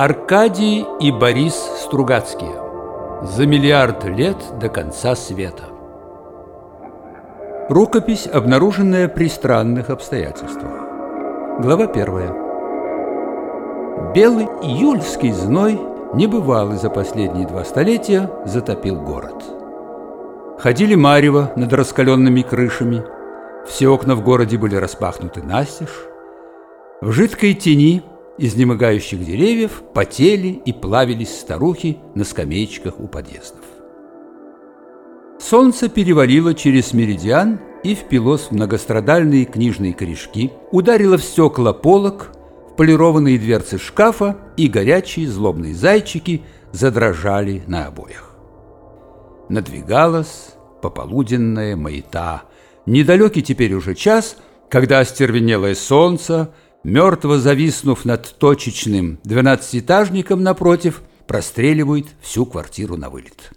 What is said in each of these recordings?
Аркадий и Борис Стругацкие. За миллиард лет до конца света. Рукопись, обнаруженная при странных обстоятельствах. Глава первая. Белый июльский зной, небывалый за последние два столетия, затопил город. Ходили марево над раскаленными крышами. Все окна в городе были распахнуты настежь. В жидкой тени – изнемогающих деревьев потели и плавились старухи на скамеечках у подъездов. Солнце перевалило через меридиан и впилось в многострадальные книжные корешки, ударило в стекла полок, в полированные дверцы шкафа, и горячие злобные зайчики задрожали на обоях. Надвигалась пополуденная маята, недалекий теперь уже час, когда остервенелое солнце – мертво зависнув над точечным двенадцатиэтажником напротив, простреливает всю квартиру на вылет.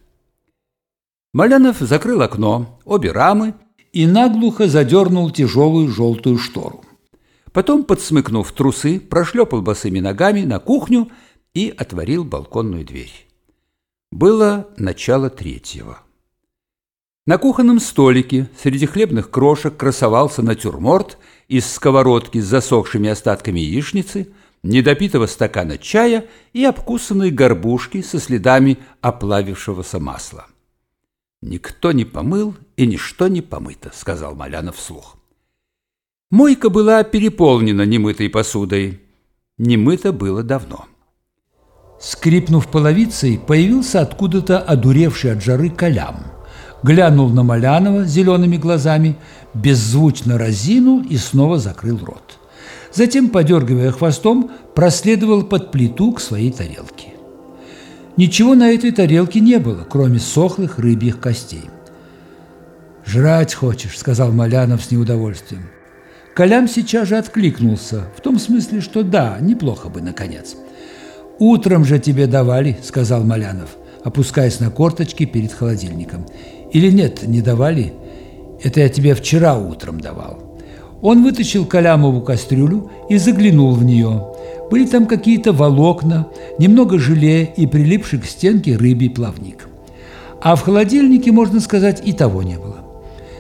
Малянов закрыл окно, обе рамы и наглухо задернул тяжелую желтую штору. Потом, подсмыкнув трусы, прошлепал босыми ногами на кухню и отворил балконную дверь. Было начало третьего. На кухонном столике среди хлебных крошек красовался натюрморт из сковородки с засохшими остатками яичницы, недопитого стакана чая и обкусанной горбушки со следами оплавившегося масла. «Никто не помыл и ничто не помыто», — сказал Малянов вслух. Мойка была переполнена немытой посудой. Немыто было давно. Скрипнув половицей, появился откуда-то одуревший от жары колям. Глянул на Малянова зелеными глазами — беззвучно разинул и снова закрыл рот. Затем, подергивая хвостом, проследовал под плиту к своей тарелке. Ничего на этой тарелке не было, кроме сохлых рыбьих костей. «Жрать хочешь», — сказал Малянов с неудовольствием. Колям сейчас же откликнулся, в том смысле, что да, неплохо бы, наконец. «Утром же тебе давали», — сказал Малянов, опускаясь на корточки перед холодильником. «Или нет, не давали?» Это я тебе вчера утром давал. Он вытащил калямову кастрюлю и заглянул в нее. Были там какие-то волокна, немного желе и прилипший к стенке рыбий плавник. А в холодильнике, можно сказать, и того не было.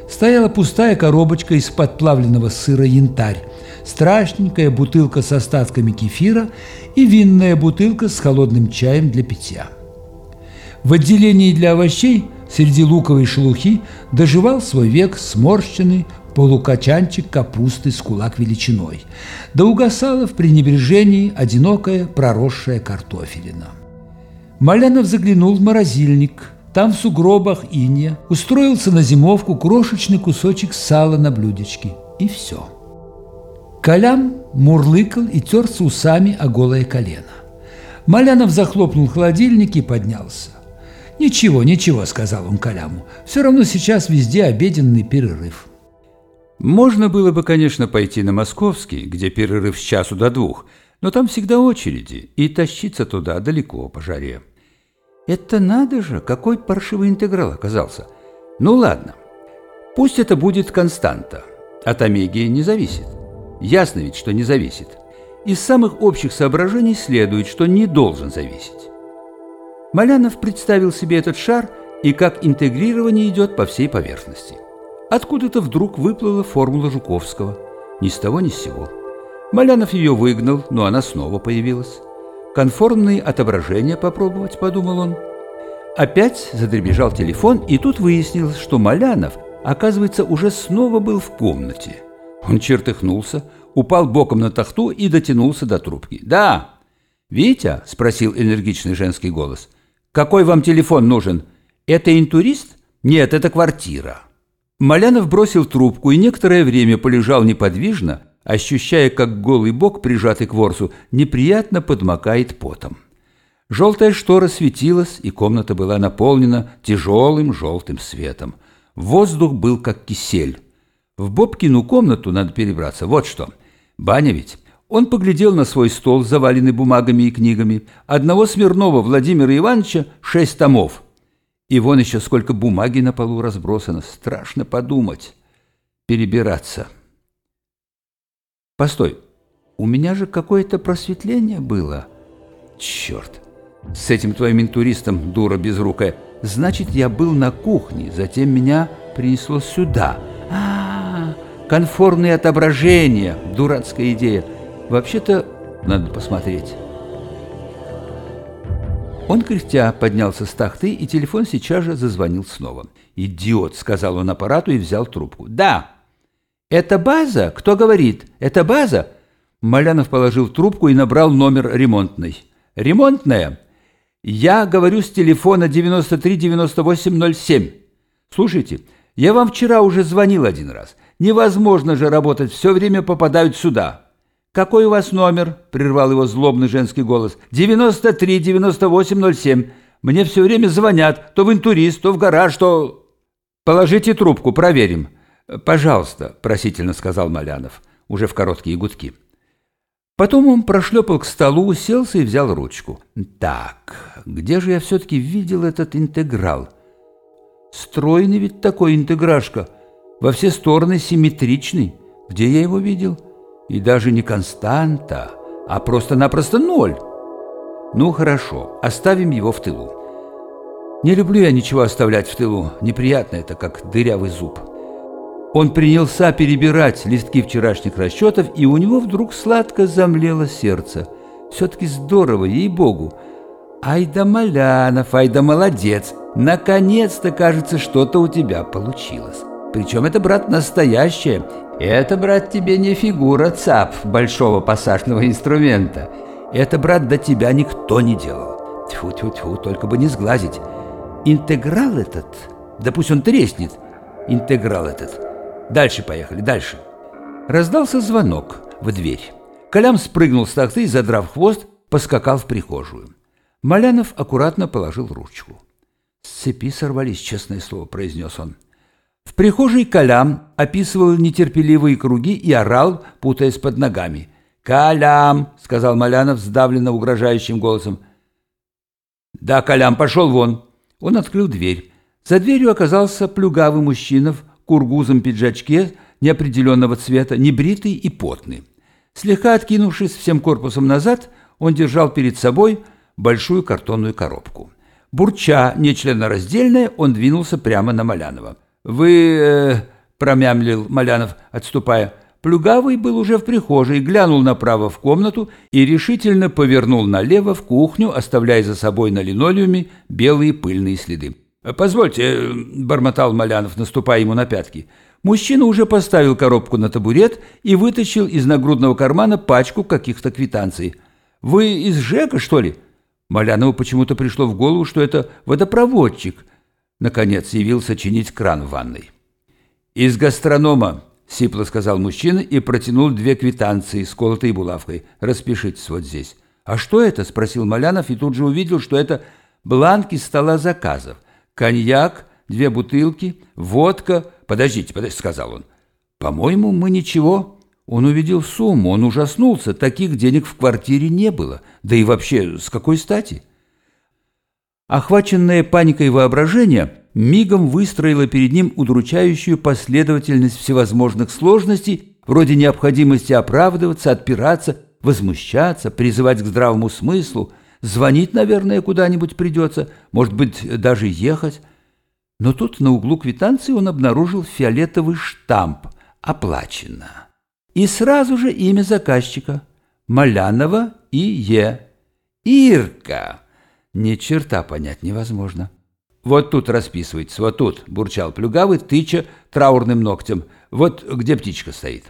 Стояла пустая коробочка из-под плавленного сыра янтарь, страшненькая бутылка с остатками кефира и винная бутылка с холодным чаем для питья. В отделении для овощей – среди луковой шелухи доживал свой век сморщенный полукачанчик капусты с кулак величиной, да угасала в пренебрежении одинокая проросшая картофелина. Малянов заглянул в морозильник. Там в сугробах иния устроился на зимовку крошечный кусочек сала на блюдечке. И все. Колям мурлыкал и терся усами о голое колено. Малянов захлопнул холодильник и поднялся. «Ничего, ничего», — сказал он Каляму. «Все равно сейчас везде обеденный перерыв». Можно было бы, конечно, пойти на Московский, где перерыв с часу до двух, но там всегда очереди, и тащиться туда далеко по жаре. Это надо же, какой паршивый интеграл оказался. Ну ладно, пусть это будет константа. От омеги не зависит. Ясно ведь, что не зависит. Из самых общих соображений следует, что не должен зависеть. Малянов представил себе этот шар и как интегрирование идет по всей поверхности. Откуда-то вдруг выплыла формула Жуковского. Ни с того ни с сего. Малянов ее выгнал, но она снова появилась. Конформные отображения попробовать, подумал он. Опять задребежал телефон, и тут выяснилось, что Малянов, оказывается, уже снова был в комнате. Он чертыхнулся, упал боком на тахту и дотянулся до трубки. «Да!» «Витя?» – спросил энергичный женский голос – какой вам телефон нужен? Это интурист? Нет, это квартира. Малянов бросил трубку и некоторое время полежал неподвижно, ощущая, как голый бок, прижатый к ворсу, неприятно подмокает потом. Желтая штора светилась, и комната была наполнена тяжелым желтым светом. Воздух был как кисель. В Бобкину комнату надо перебраться. Вот что. Баня ведь. Он поглядел на свой стол, заваленный бумагами и книгами. Одного Смирнова Владимира Ивановича шесть томов. И вон еще сколько бумаги на полу разбросано. Страшно подумать. Перебираться. Постой, у меня же какое-то просветление было. Черт! С этим твоим интуристом, дура безрукая. Значит, я был на кухне, затем меня принесло сюда. А, -а, -а конформные отображения. Дурацкая идея. Вообще-то, надо посмотреть. Он, кряхтя, поднялся с тахты, и телефон сейчас же зазвонил снова. «Идиот!» — сказал он аппарату и взял трубку. «Да!» «Это база? Кто говорит? Это база?» Малянов положил трубку и набрал номер ремонтной. «Ремонтная?» «Я говорю с телефона 939807. Слушайте, я вам вчера уже звонил один раз. Невозможно же работать, все время попадают сюда». «Какой у вас номер?» – прервал его злобный женский голос. «93-98-07. Мне все время звонят, то в интурист, то в гараж, то...» «Положите трубку, проверим». «Пожалуйста», – просительно сказал Малянов, уже в короткие гудки. Потом он прошлепал к столу, уселся и взял ручку. «Так, где же я все-таки видел этот интеграл?» «Стройный ведь такой интеграшка, во все стороны симметричный. Где я его видел?» И даже не константа, а просто-напросто ноль. Ну хорошо, оставим его в тылу. Не люблю я ничего оставлять в тылу, неприятно это, как дырявый зуб. Он принялся перебирать листки вчерашних расчетов, и у него вдруг сладко замлело сердце. Все-таки здорово, ей-богу. Ай да Малянов, ай да молодец. Наконец-то, кажется, что-то у тебя получилось. Причем это, брат, настоящее, это, брат, тебе не фигура ЦАП большого пассажного инструмента. Это, брат, до тебя никто не делал. Тьфу-тьфу-тьфу, только бы не сглазить. Интеграл этот, да пусть он треснет, интеграл этот. Дальше поехали, дальше. Раздался звонок в дверь. Колям спрыгнул с тахты и, задрав хвост, поскакал в прихожую. Малянов аккуратно положил ручку. «С цепи сорвались, честное слово», — произнес он. В прихожей Калям описывал нетерпеливые круги и орал, путаясь под ногами. «Калям!» — сказал Малянов сдавленно угрожающим голосом. «Да, Калям, пошел вон!» Он открыл дверь. За дверью оказался плюгавый мужчина в кургузом пиджачке неопределенного цвета, небритый и потный. Слегка откинувшись всем корпусом назад, он держал перед собой большую картонную коробку. Бурча нечленораздельное, он двинулся прямо на Малянова. «Вы...» э, — промямлил Малянов, отступая. Плюгавый был уже в прихожей, глянул направо в комнату и решительно повернул налево в кухню, оставляя за собой на линолеуме белые пыльные следы. «Позвольте», э, — бормотал Малянов, наступая ему на пятки. Мужчина уже поставил коробку на табурет и вытащил из нагрудного кармана пачку каких-то квитанций. «Вы из ЖЭКа, что ли?» Малянову почему-то пришло в голову, что это водопроводчик, Наконец явился чинить кран в ванной. «Из гастронома», — сипло сказал мужчина и протянул две квитанции с колотой булавкой. «Распишитесь вот здесь». «А что это?» — спросил Малянов и тут же увидел, что это бланки стола заказов. «Коньяк, две бутылки, водка...» «Подождите, подождите», — сказал он. «По-моему, мы ничего...» Он увидел сумму, он ужаснулся. Таких денег в квартире не было. Да и вообще, с какой стати?» Охваченное паникой воображение мигом выстроило перед ним удручающую последовательность всевозможных сложностей, вроде необходимости оправдываться, отпираться, возмущаться, призывать к здравому смыслу, звонить, наверное, куда-нибудь придется, может быть, даже ехать. Но тут на углу квитанции он обнаружил фиолетовый штамп «Оплачено». И сразу же имя заказчика – Малянова и Е. «Ирка!» Ни черта понять невозможно. «Вот тут расписывайтесь, вот тут», – бурчал Плюгавый, тыча траурным ногтем. «Вот где птичка стоит».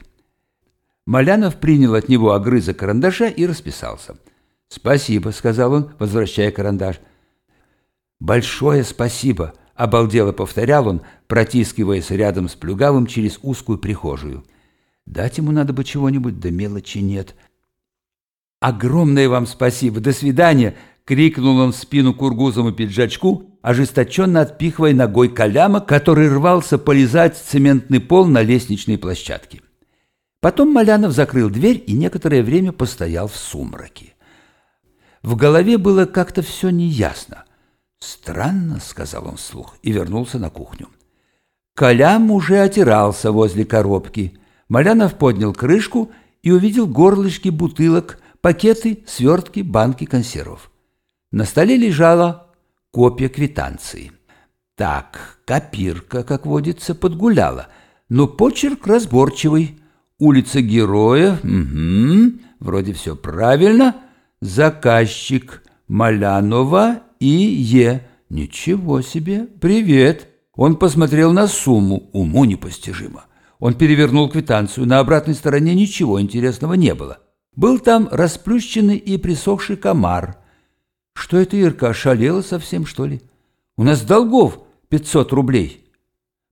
Малянов принял от него огрызок карандаша и расписался. «Спасибо», – сказал он, возвращая карандаш. «Большое спасибо», – обалдело повторял он, протискиваясь рядом с Плюгавым через узкую прихожую. «Дать ему надо бы чего-нибудь, да мелочи нет». «Огромное вам спасибо! До свидания!» — крикнул он в спину кургузому пиджачку, ожесточенно отпихивая ногой Коляма, который рвался полизать цементный пол на лестничной площадке. Потом Малянов закрыл дверь и некоторое время постоял в сумраке. В голове было как-то все неясно. «Странно», — сказал он вслух и вернулся на кухню. Колям уже отирался возле коробки. Малянов поднял крышку и увидел горлышки бутылок, пакеты, свертки, банки консервов. На столе лежала копия квитанции. Так, копирка, как водится, подгуляла, но почерк разборчивый. Улица Героя, угу, вроде все правильно. Заказчик Малянова и Е. Ничего себе, привет. Он посмотрел на сумму, уму непостижимо. Он перевернул квитанцию, на обратной стороне ничего интересного не было. Был там расплющенный и присохший комар. Что это Ирка, ошалела совсем, что ли? У нас долгов пятьсот рублей.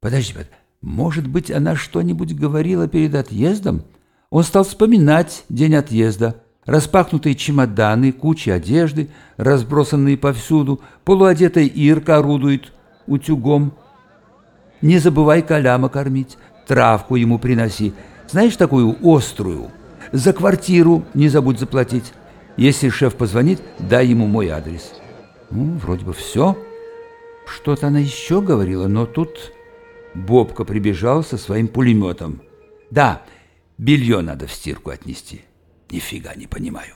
Подожди, может быть, она что-нибудь говорила перед отъездом? Он стал вспоминать день отъезда. Распахнутые чемоданы, куча одежды, разбросанные повсюду. Полуодетая Ирка орудует утюгом. Не забывай Коляма кормить, травку ему приноси. Знаешь такую острую? За квартиру не забудь заплатить. Если шеф позвонит, дай ему мой адрес. Ну, вроде бы все. Что-то она еще говорила, но тут Бобка прибежал со своим пулеметом. Да, белье надо в стирку отнести. Нифига не понимаю.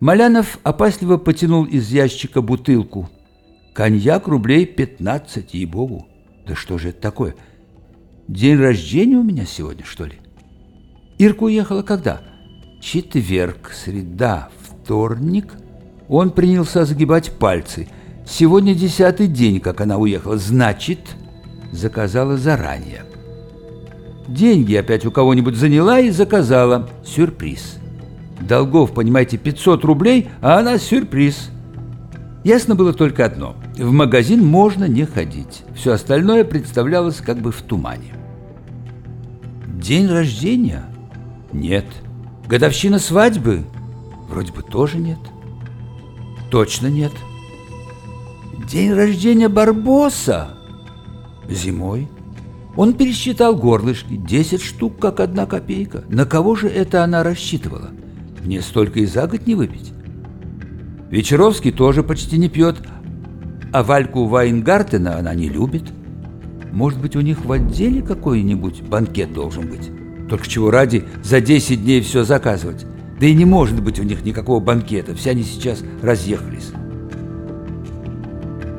Малянов опасливо потянул из ящика бутылку. Коньяк рублей пятнадцать, ей-богу. Да что же это такое? День рождения у меня сегодня, что ли? Ирка уехала когда? Четверг, среда, вторник. Он принялся загибать пальцы. Сегодня десятый день, как она уехала. Значит, заказала заранее. Деньги опять у кого-нибудь заняла и заказала. Сюрприз. Долгов, понимаете, 500 рублей, а она сюрприз. Ясно было только одно. В магазин можно не ходить. Все остальное представлялось как бы в тумане. День рождения? Нет. Годовщина свадьбы? Вроде бы тоже нет. Точно нет. День рождения Барбоса? Зимой. Он пересчитал горлышки, 10 штук, как одна копейка. На кого же это она рассчитывала? Мне столько и за год не выпить. Вечеровский тоже почти не пьет, а Вальку Вайнгартена она не любит. Может быть, у них в отделе какой-нибудь банкет должен быть? Только чего ради за 10 дней все заказывать? Да и не может быть у них никакого банкета, все они сейчас разъехались.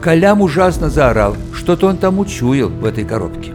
Колям ужасно заорал, что-то он там учуял в этой коробке.